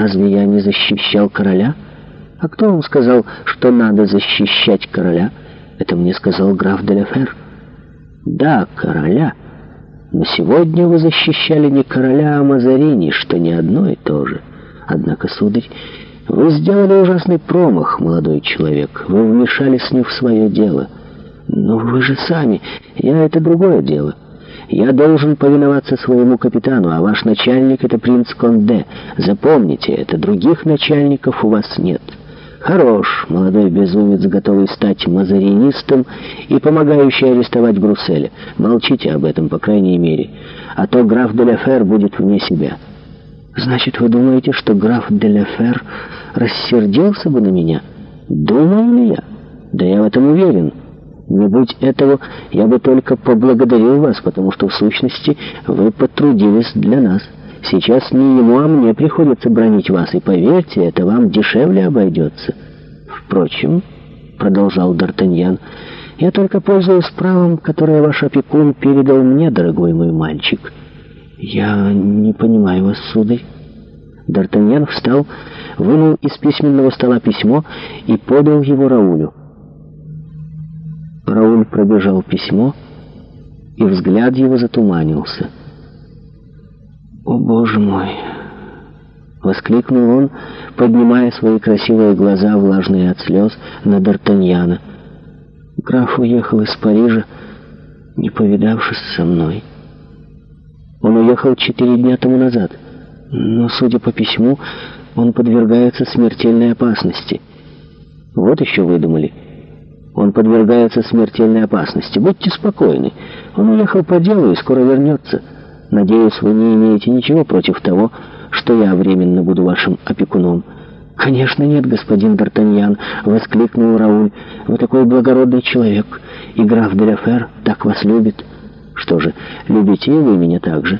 Разве я не защищал короля? А кто вам сказал, что надо защищать короля? Это мне сказал граф де Да, короля. Но сегодня вы защищали не короля, а Мазарини, что не одно и то же. Однако, сударь, вы сделали ужасный промах, молодой человек. Вы вмешались не в свое дело. Но вы же сами. Я — это другое дело. Я должен повиноваться своему капитану, а ваш начальник — это принц Конде. Запомните это, других начальников у вас нет. Хорош, молодой безумец, готовый стать мазаринистом и помогающий арестовать Брусселя. Молчите об этом, по крайней мере, а то граф Деляфер будет вне себя. Значит, вы думаете, что граф Деляфер рассердился бы на меня? Думаю ли я? Да я в этом уверен». Не будь этого, я бы только поблагодарил вас, потому что, в сущности, вы потрудились для нас. Сейчас не ему, а мне приходится бронить вас, и, поверьте, это вам дешевле обойдется. Впрочем, — продолжал Д'Артаньян, — я только пользуюсь правом, которое ваш опекун передал мне, дорогой мой мальчик. Я не понимаю вас, сударь. Д'Артаньян встал, вынул из письменного стола письмо и подал его Раулю. Рауль пробежал письмо, и взгляд его затуманился. «О, Боже мой!» — воскликнул он, поднимая свои красивые глаза, влажные от слез, на Д'Артаньяна. «Граф уехал из Парижа, не повидавшись со мной. Он уехал четыре дня тому назад, но, судя по письму, он подвергается смертельной опасности. Вот еще выдумали». Он подвергается смертельной опасности. Будьте спокойны. Он уехал по делу и скоро вернется. Надеюсь, вы не имеете ничего против того, что я временно буду вашим опекуном. «Конечно нет, господин Д'Артаньян!» — воскликнул Рауль. «Вы такой благородный человек, и граф Деляфер так вас любит. Что же, любите вы меня так же.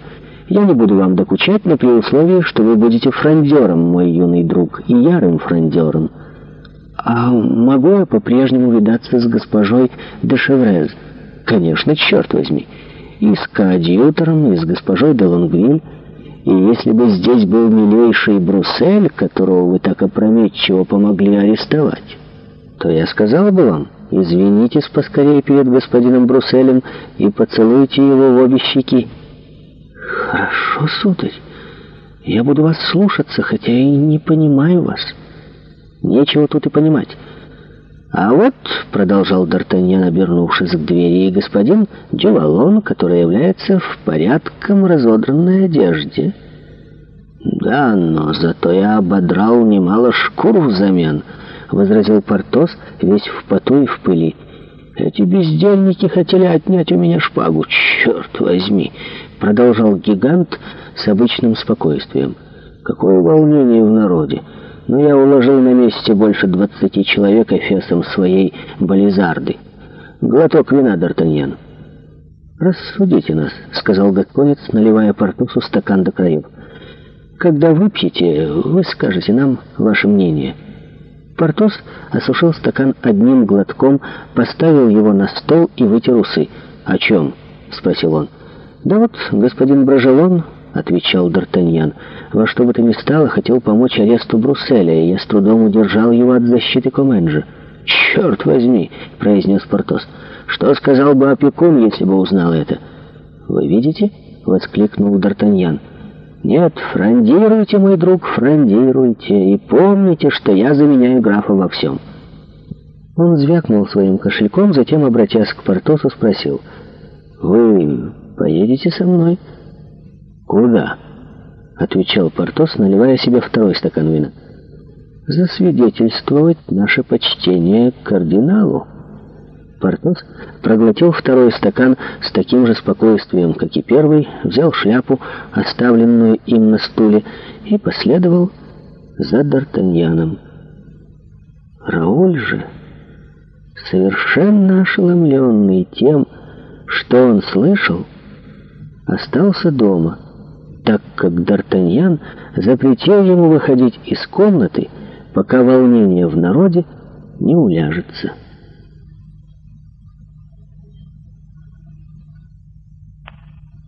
Я не буду вам докучать, но при условии, что вы будете фрондером, мой юный друг, и ярым фрондером». «А могу я по-прежнему видаться с госпожой Дешеврез?» «Конечно, черт возьми! И с коадьютором, и с госпожой Делангвиль. И если бы здесь был милейший Бруссель, которого вы так опрометчиво помогли арестовать, то я сказала бы вам, извинитесь поскорее перед господином Брусселем и поцелуйте его в обе щеки». «Хорошо, сударь, я буду вас слушаться, хотя и не понимаю вас». Нечего тут и понимать. А вот, продолжал Д'Артаньян, обернувшись к двери, господин Дювалон, который является в порядком разодранной одежде. Да, но зато я ободрал немало шкур взамен, возразил Портос, весь в поту и в пыли. Эти бездельники хотели отнять у меня шпагу, черт возьми, продолжал гигант с обычным спокойствием. Какое волнение в народе! но я уложил на месте больше двадцати человек эфесом своей бализарды. Глоток вина, Д'Артаньян. «Рассудите нас», — сказал Гатковец, наливая портусу стакан до краев. «Когда выпьете, вы скажете нам ваше мнение». Портос осушил стакан одним глотком, поставил его на стол и вытер усы. «О чем?» — спросил он. «Да вот господин Брожелон отвечал Д'Артаньян. «Во что бы то ни стало, хотел помочь аресту Брусселя, и я с трудом удержал его от защиты Коменджи». «Черт возьми!» — произнес Портос. «Что сказал бы опекун, если бы узнал это?» «Вы видите?» — воскликнул Д'Артаньян. «Нет, фрондируйте, мой друг, фрондируйте, и помните, что я заменяю графа во всем». Он звякнул своим кошельком, затем, обратясь к Портосу, спросил. «Вы поедете со мной?» «Куда?» — отвечал Портос, наливая себе второй стакан вина. «Засвидетельствовать наше почтение кардиналу». Портос проглотил второй стакан с таким же спокойствием, как и первый, взял шляпу, оставленную им на стуле, и последовал за Д'Артаньяном. Рауль же, совершенно ошеломленный тем, что он слышал, остался дома — так как Д'Артаньян запретил ему выходить из комнаты, пока волнение в народе не уляжется.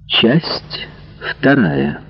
Часть вторая.